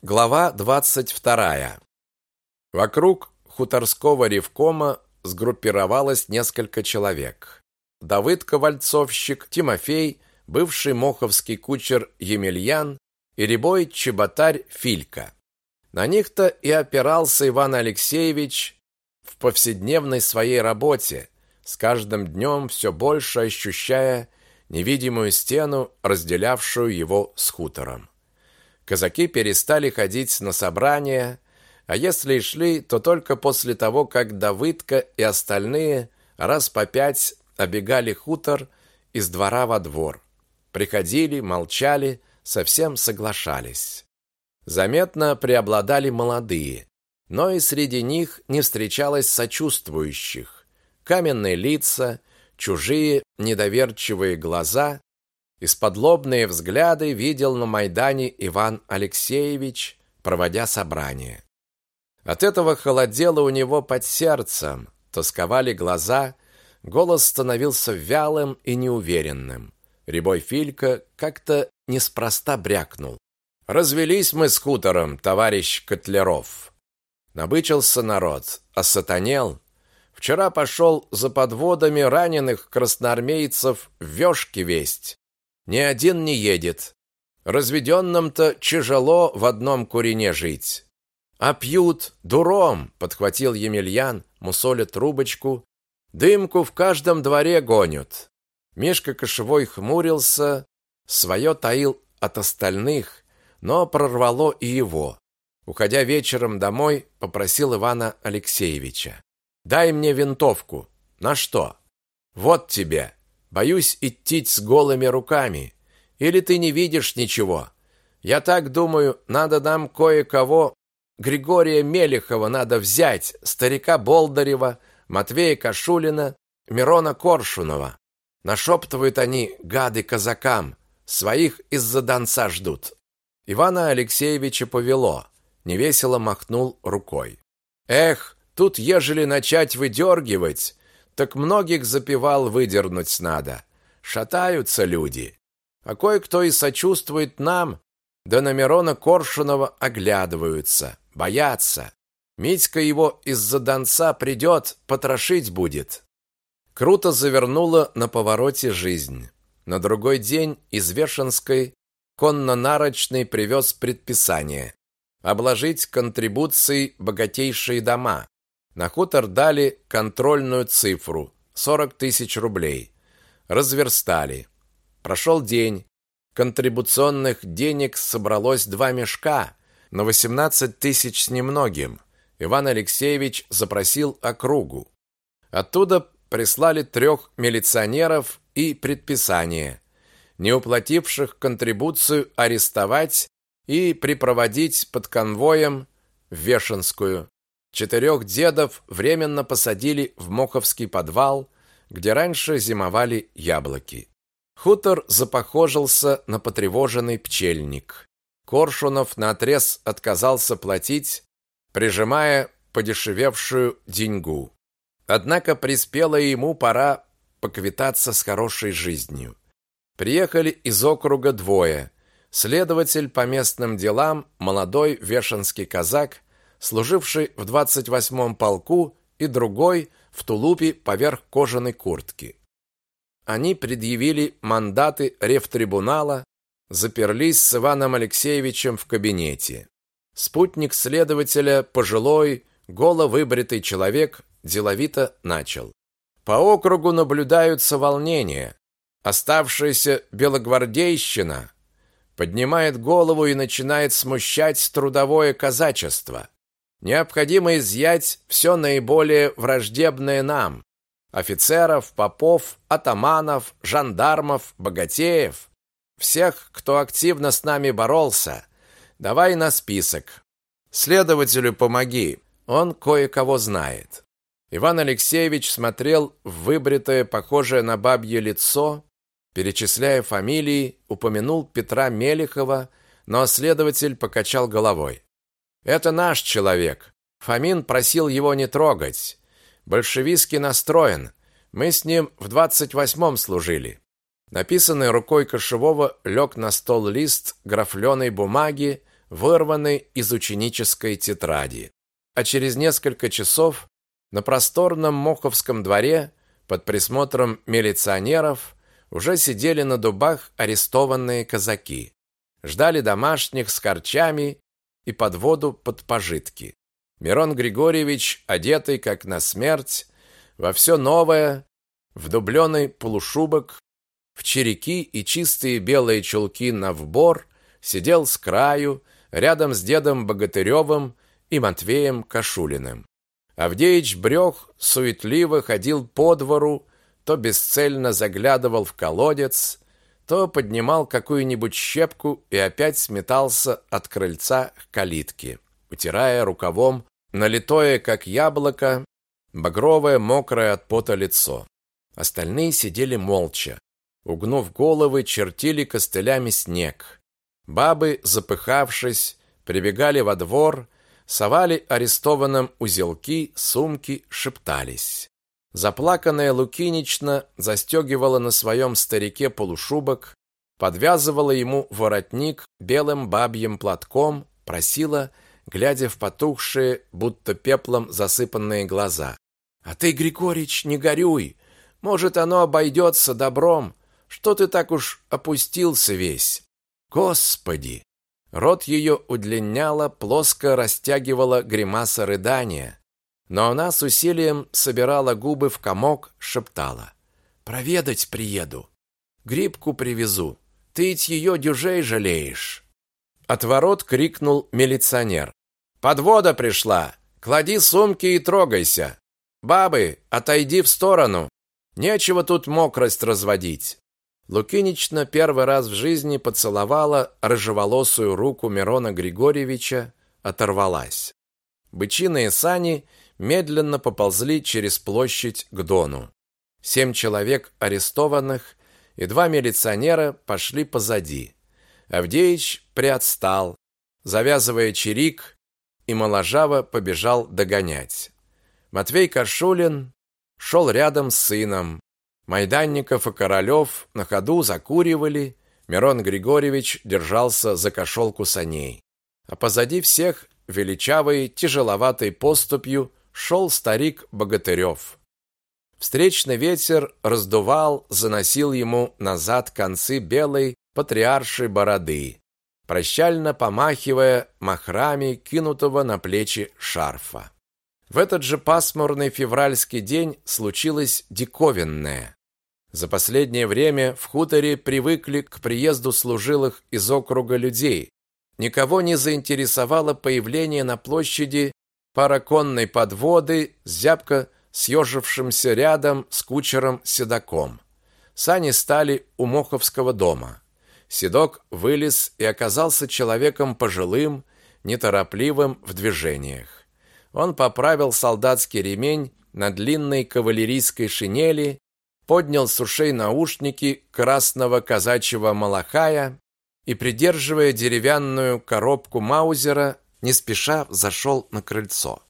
Глава 22. Вокруг хуторского ревкома сгруппировалось несколько человек. Давыд Ковальцовщик, Тимофей, бывший моховский кучер Емельян и рябой чеботарь Филька. На них-то и опирался Иван Алексеевич в повседневной своей работе, с каждым днем все больше ощущая невидимую стену, разделявшую его с хутором. Казаки перестали ходить на собрания, а если и шли, то только после того, как Давыдка и остальные раз по пять обегали хутор из двора во двор. Приходили, молчали, совсем соглашались. Заметно преобладали молодые, но и среди них не встречалось сочувствующих. Каменные лица, чужие недоверчивые глаза Исподлобные взгляды видел на Майдане Иван Алексеевич, проводя собрание. От этого холодело у него под сердцем, тосковали глаза, голос становился вялым и неуверенным. Рябой Филька как-то неспроста брякнул. «Развелись мы с хутором, товарищ Котляров». Набычился народ, осатанел. Вчера пошел за подводами раненых красноармейцев в вёшки весть. Ни один не едет. Разведенным-то тяжело в одном курине жить. А пьют дуром, подхватил Емельян, мусоля трубочку. Дымку в каждом дворе гонят. Мишка Кошевой хмурился, свое таил от остальных, но прорвало и его. Уходя вечером домой, попросил Ивана Алексеевича: "Дай мне винтовку". "На что?" "Вот тебе". Боюсь идти с голыми руками. Или ты не видишь ничего? Я так думаю, надо нам кое-кого Григория Мелехова надо взять, старика Болдарева, Матвея Кашулина, Мирона Коршунова. Нашептывают они, гады казакам, своих из-за Донца ждут. Ивана Алексеевича повело, невесело махнул рукой. Эх, тут ежели начать выдергивать, так многих запевал выдернуть надо. Шатаются люди. А кое-кто и сочувствует нам, да на Мирона Коршунова оглядываются, боятся. Митька его из-за Донца придет, потрошить будет. Круто завернула на повороте жизнь. На другой день из Вешенской конно-нарочный привез предписание обложить контрибуцией богатейшие дома, на хутор дали контрольную цифру – 40 тысяч рублей. Разверстали. Прошел день. Контрибуционных денег собралось два мешка на 18 тысяч с немногим. Иван Алексеевич запросил округу. Оттуда прислали трех милиционеров и предписание не уплативших контрибуцию арестовать и припроводить под конвоем в Вешенскую. Четырех дедов временно посадили в Моховский подвал, где раньше зимовали яблоки. Хутор запохожился на потревоженный пчельник. Коршунов наотрез отказался платить, прижимая подешевевшую деньгу. Однако приспела ему пора поквитаться с хорошей жизнью. Приехали из округа двое. Следователь по местным делам, молодой вешенский казак служивший в 28-м полку, и другой в тулупе поверх кожаной куртки. Они предъявили мандаты рефтрибунала, заперлись с Иваном Алексеевичем в кабинете. Спутник следователя, пожилой, головыбритый человек, деловито начал. По округу наблюдаются волнения. Оставшаяся белогвардейщина поднимает голову и начинает смущать трудовое казачество. Необходимо изъять все наиболее враждебное нам: офицеров, попов, атаманов, жандармов, богатеев, всех, кто активно с нами боролся. Давай на список. Следователю помоги. Он кое-кого знает. Иван Алексеевич смотрел в выбритое, похожее на бабье лицо, перечисляя фамилии, упомянул Петра Мелехова, но следователь покачал головой. Это наш человек. Фомин просил его не трогать. Большевистски настроен. Мы с ним в двадцать восьмом служили. Написанный рукой Кошевого лег на стол лист графленой бумаги вырванный из ученической тетради. А через несколько часов на просторном Моховском дворе под присмотром милиционеров уже сидели на дубах арестованные казаки. Ждали домашних с корчами и под воду под пожитки. Мирон Григорьевич, одетый как на смерть, во все новое, в дубленый полушубок, в череки и чистые белые чулки на вбор, сидел с краю, рядом с дедом Богатыревым и Матвеем Кашулиным. Авдеич Брёх суетливо ходил по двору, то бесцельно заглядывал в колодец, то поднимал какую-нибудь щепку и опять сметался от крыльца к калитке, утирая рукавом налитое, как яблоко, багровое, мокрое от пота лицо. Остальные сидели молча, угнув головы, чертили костылями снег. Бабы, запыхавшись, прибегали во двор, совали арестованным узелки, сумки, шептались. Заплаканная Лукинична застегивала на своем старике полушубок, подвязывала ему воротник белым бабьим платком, просила, глядя в потухшие, будто пеплом засыпанные глаза. «А ты, Григорич, не горюй! Может, оно обойдется добром! Что ты так уж опустился весь? Господи!» Рот ее удлиняла, плоско растягивала гримаса рыдания, но она с усилием собирала губы в комок, шептала: "Проведать приеду. Грибку привезу. Ты ведь ее дюжей жалеешь". От ворот крикнул милиционер: "Подвода пришла. Клади сумки и трогайся. Бабы, отойди в сторону. Нечего тут мокрость разводить". Лукинична первый раз в жизни поцеловала рыжеволосую руку Мирона Григорьевича, оторвалась. Бычиные сани медленно поползли через площадь к Дону. Семь человек арестованных и два милиционера пошли позади. Авдеич приотстал, завязывая чирик, и моложаво побежал догонять. Матвей Кашулин шел рядом с сыном, Майданников и Королев на ходу закуривали, Мирон Григорьевич держался за кошелку саней. А позади всех, величавой, тяжеловатой поступью, шел старик Богатырев. Встречный ветер раздувал, заносил ему назад концы белой патриаршей бороды, прощально помахивая махрами кинутого на плечи шарфа. В этот же пасмурный февральский день случилось диковинное. За последнее время в хуторе привыкли к приезду служилых из округа людей. Никого не заинтересовало появление на площади параконной подводы с зябко съежившимся рядом с кучером Седоком. Сани стали у Моховского дома. Седок вылез и оказался человеком пожилым, неторопливым в движениях. Он поправил солдатский ремень на длинной кавалерийской шинели поднял с ушей наушники красного казачьего малахая и, придерживая деревянную коробку Маузера, не спеша зашел на крыльцо.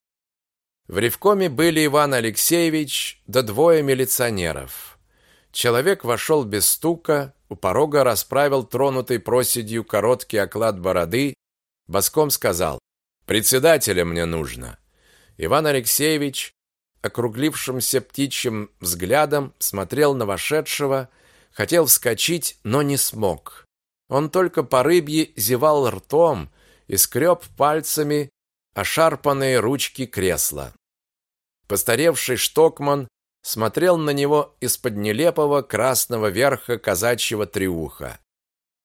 В ревкоме были Иван Алексеевич да двое милиционеров. Человек вошел без стука, у порога расправил тронутый проседью короткий оклад бороды, боском сказал «Председателя мне нужно». Иван Алексеевич округлившимся птичьим взглядом смотрел на вошедшего, хотел вскочить, но не смог. Он только по рыбье зевал ртом и скреб пальцами ошарпанные ручки кресла. Постаревший штокман смотрел на него из-под нелепого красного верха казачьего триуха.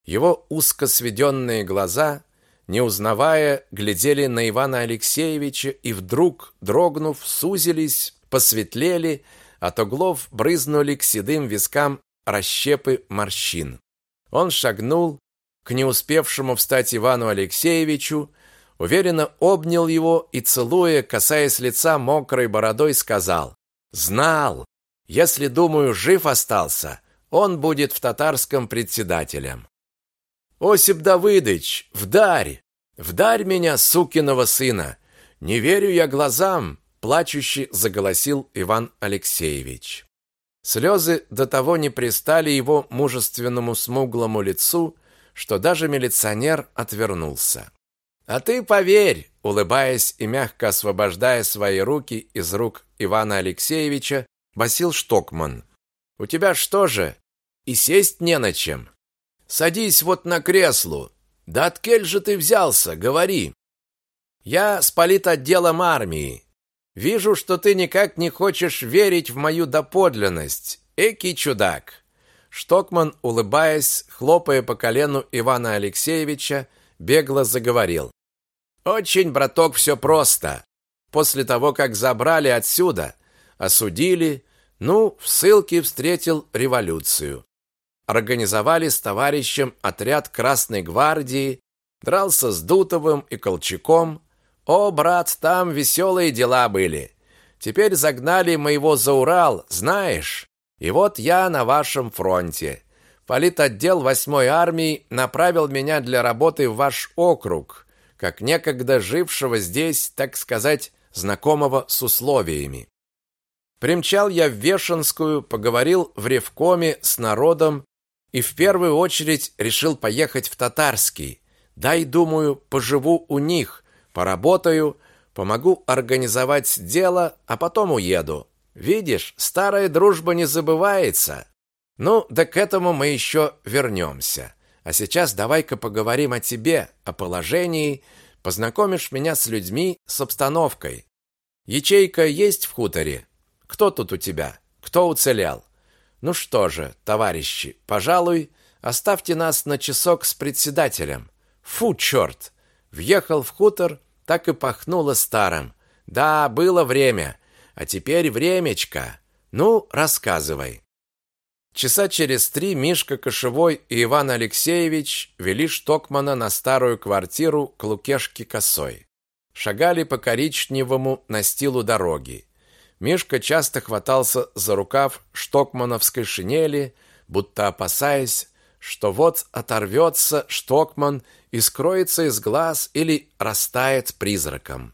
Его узко сведенные глаза не узнавая, глядели на Ивана Алексеевича и вдруг, дрогнув, сузились, посветлели, от углов брызнули к седым вискам расщепы морщин. Он шагнул к не успевшему встать Ивану Алексеевичу, уверенно обнял его и, целуя, касаясь лица мокрой бородой, сказал «Знал! Если, думаю, жив остался, он будет в татарском председателем». Осип Давыдыч, вдарь! Вдарь меня, сукиного сына! Не верю я глазам!» Плачущий заголосил Иван Алексеевич. Слезы до того не пристали его мужественному смуглому лицу, что даже милиционер отвернулся. А ты поверь, улыбаясь и мягко освобождая свои руки из рук Ивана Алексеевича, басил Штокман. У тебя что же, и сесть не на чем? Садись вот на кресло. Да откель же ты взялся, говори. Я с политотделом армии. Вижу, что ты никак не хочешь верить в мою доподлинность. Эки чудак. Штокман, улыбаясь, хлопая по колену Ивана Алексеевича, бегло заговорил. Очень, браток, все просто. После того, как забрали отсюда, осудили, ну, в ссылке встретил революцию. Организовали с товарищем отряд Красной гвардии, дрался с Дутовым и Колчаком. О, брат, там веселые дела были. Теперь загнали моего за Урал, знаешь? И вот я на вашем фронте. Политотдел 8-й армии направил меня для работы в ваш округ, как некогда жившего здесь, так сказать, знакомого с условиями. Примчал я в Вешенскую, поговорил в Ревкоме с народом и в первую очередь решил поехать в Татарский. Дай, думаю, поживу у них, поработаю, помогу организовать дело, а потом уеду. Видишь, старая дружба не забывается. Ну, да к этому мы еще вернемся. А сейчас давай-ка поговорим о тебе, о положении, познакомишь меня с людьми, с обстановкой. Ячейка есть в хуторе? Кто тут у тебя? Кто уцелел? Ну что же, товарищи, пожалуй, оставьте нас на часок с председателем. Фу, черт! Въехал в хутор, так и пахнуло старым. Да, было время, а теперь времечко. Ну, рассказывай. Часа через три Мишка Кошевой и Иван Алексеевич вели Штокмана на старую квартиру к Лукешке Косой. Шагали по коричневому настилу дороги. Мишка часто хватался за рукав штокмановской шинели, будто опасаясь, что вот оторвется штокман и скроется из глаз или растает призраком.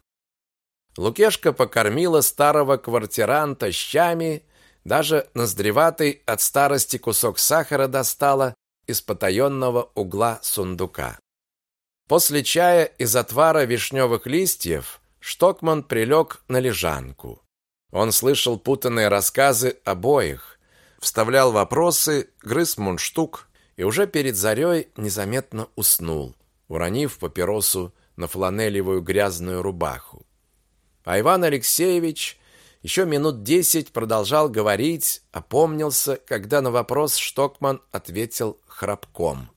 Лукешка покормила старого квартиранта щами, даже ноздреватый от старости кусок сахара достала из потаенного угла сундука. После чая из отвара вишневых листьев Штокман прилег на лежанку. Он слышал путанные рассказы обоих, вставлял вопросы, грыз мундштук и уже перед зарей незаметно уснул, уронив папиросу на фланелевую грязную рубаху. А Иван Алексеевич еще минут десять продолжал говорить, опомнился, когда на вопрос Штокман ответил храпком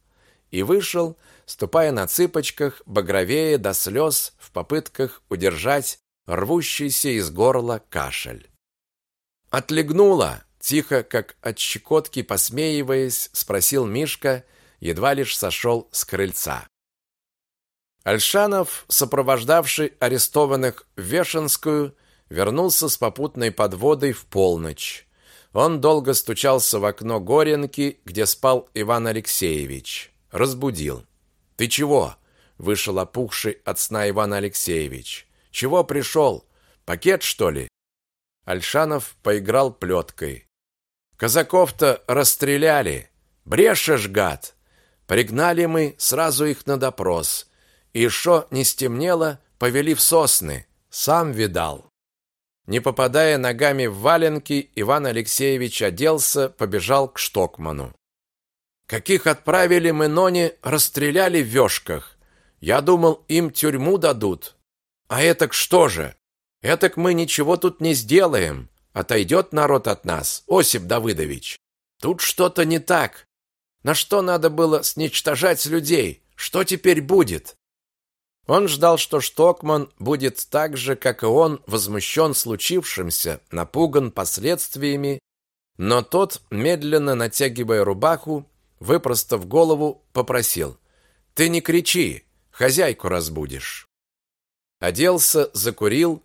и вышел, ступая на цыпочках, багровее до слез в попытках удержать рвущийся из горла кашель. «Отлегнула!» — тихо, как от щекотки посмеиваясь, спросил Мишка, едва лишь сошел с крыльца. Альшанов, сопровождавший арестованных в Вешенскую, вернулся с попутной подводой в полночь. Он долго стучался в окно Горенки, где спал Иван Алексеевич. Разбудил. «Ты чего?» — вышел опухший от сна Иван Алексеевич. «Чего пришел? Пакет, что ли?» Альшанов поиграл плеткой. «Казаков-то расстреляли. Брешешь, гад! Пригнали мы сразу их на допрос. И шо не стемнело, повели в сосны. Сам видал. Не попадая ногами в валенки, Иван Алексеевич оделся, побежал к Штокману. Каких отправили мы Ноне, расстреляли в вёшках. Я думал, им тюрьму дадут. А этак что же? Этак мы ничего тут не сделаем. Отойдет народ от нас, Осип Давыдович. Тут что-то не так. На что надо было сничтожать людей? Что теперь будет? Он ждал, что Штокман будет так же, как и он, возмущен случившимся, напуган последствиями, но тот, медленно натягивая рубаху, выпростав голову, попросил: "Ты не кричи, хозяйку разбудишь". Оделся, закурил,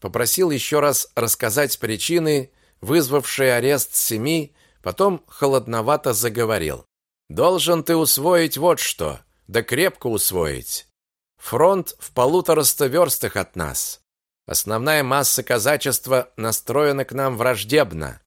попросил еще раз рассказать причины, вызвавшие арест семи, потом холодновато заговорил: "Должен ты усвоить вот что, да крепко усвоить. Фронт в полутораста верстах от нас. Основная масса казачества настроена к нам враждебно.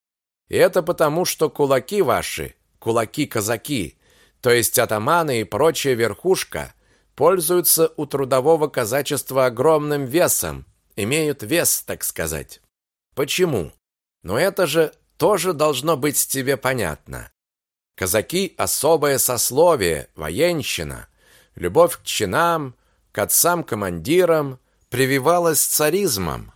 И это потому, что кулаки ваши, кулаки-казаки, то есть атаманы и прочая верхушка, пользуются у трудового казачества огромным весом, имеют вес, так сказать. Почему? Но это же тоже должно быть тебе понятно. Казаки особое сословие, военщина, любовь к чинам, к отцам-командирам прививалась царизмом.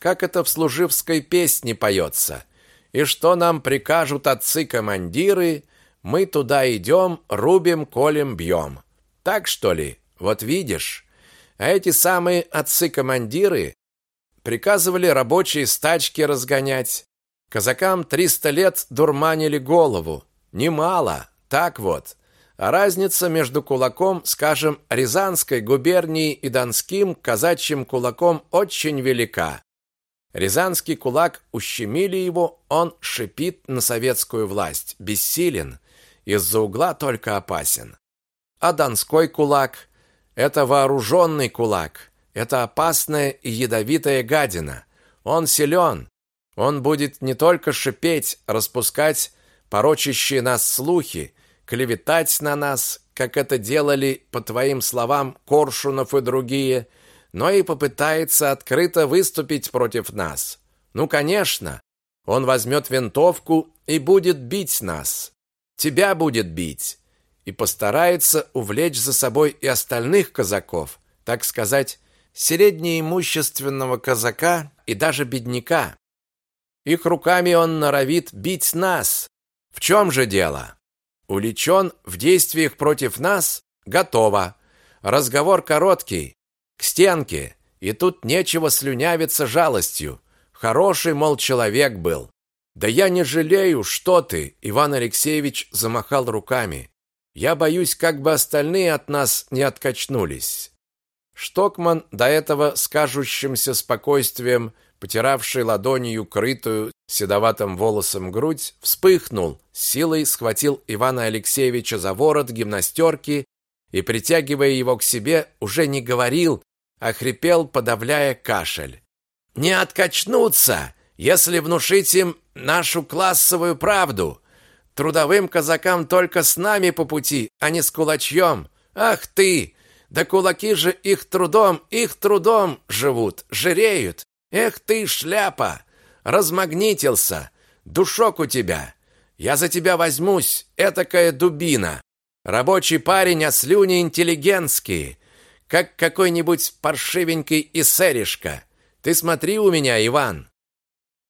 Как это в служивской песне поется. И что нам прикажут отцы-командиры, мы туда идем, рубим, колем, бьем. Так что ли? Вот видишь. А эти самые отцы-командиры приказывали рабочие стачки разгонять. Казакам триста лет дурманили голову. Немало. Так вот. А разница между кулаком, скажем, Рязанской губернии и Донским казачьим кулаком очень велика. Рязанский кулак ущемили его, он шипит на советскую власть, бессилен, из-за угла только опасен. А Донской кулак – это вооруженный кулак, это опасная и ядовитая гадина. Он силен, он будет не только шипеть, распускать порочащие нас слухи, клеветать на нас, как это делали, по твоим словам, Коршунов и другие – но и попытается открыто выступить против нас. Ну, конечно, он возьмет винтовку и будет бить нас. Тебя будет бить. И постарается увлечь за собой и остальных казаков, так сказать, среднеимущественного казака и даже бедняка. Их руками он норовит бить нас. В чем же дело? Уличен в действиях против нас? Готово. Разговор короткий к стенке, и тут нечего слюнявиться жалостью. Хороший, мол, человек был. Да я не жалею, что ты, Иван Алексеевич замахал руками. Я боюсь, как бы остальные от нас не откачнулись. Штокман, до этого с кажущимся спокойствием, потиравший ладонью крытую седоватым волосом грудь, вспыхнул, силой схватил Ивана Алексеевича за ворот гимнастерки и, притягивая его к себе, уже не говорил, охрипел, подавляя кашель. Не откачнуться, если внушить им нашу классовую правду. Трудовым казакам только с нами по пути, а не с кулачьем. Ах ты! Да кулаки же их трудом, их трудом живут, жиреют. Эх ты, шляпа! Размагнитился. Душок у тебя. Я за тебя возьмусь, этакая дубина. Рабочий парень, а слюни интеллигентские как какой-нибудь паршивенький эсеришка. Ты смотри у меня, Иван.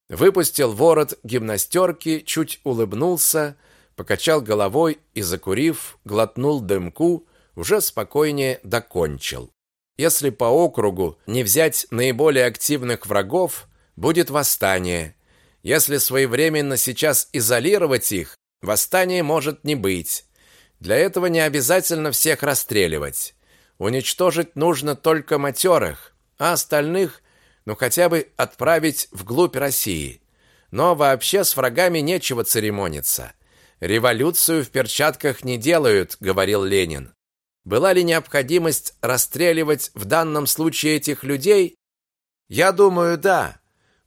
Выпустил ворот гимнастерки, чуть улыбнулся, покачал головой и, закурив, глотнул дымку, уже спокойнее докончил. Если по округу не взять наиболее активных врагов, будет восстание. Если своевременно сейчас изолировать их, восстания может не быть. Для этого не обязательно всех расстреливать. Уничтожить нужно только матерых, а остальных, ну хотя бы отправить вглубь России. Но вообще с врагами нечего церемониться. Революцию в перчатках не делают, говорил Ленин. Была ли необходимость расстреливать в данном случае этих людей? Я думаю, да.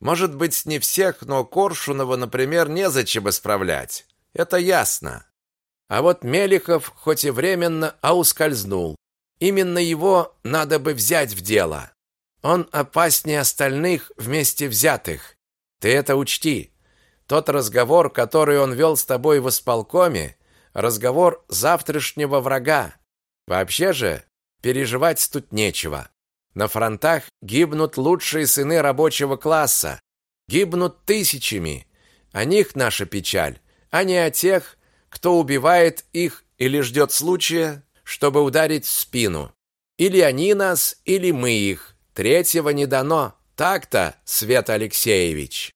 Может быть, не всех, но Коршунова, например, незачем исправлять. Это ясно. А вот Мелихов хоть и временно, а ускользнул. Именно его надо бы взять в дело. Он опаснее остальных вместе взятых. Ты это учти. Тот разговор, который он вел с тобой в исполкоме, разговор завтрашнего врага. Вообще же, переживать тут нечего. На фронтах гибнут лучшие сыны рабочего класса. Гибнут тысячами. О них наша печаль, а не о тех, кто убивает их или ждет случая чтобы ударить в спину. Или они нас, или мы их. Третьего не дано. Так-то, Свет Алексеевич.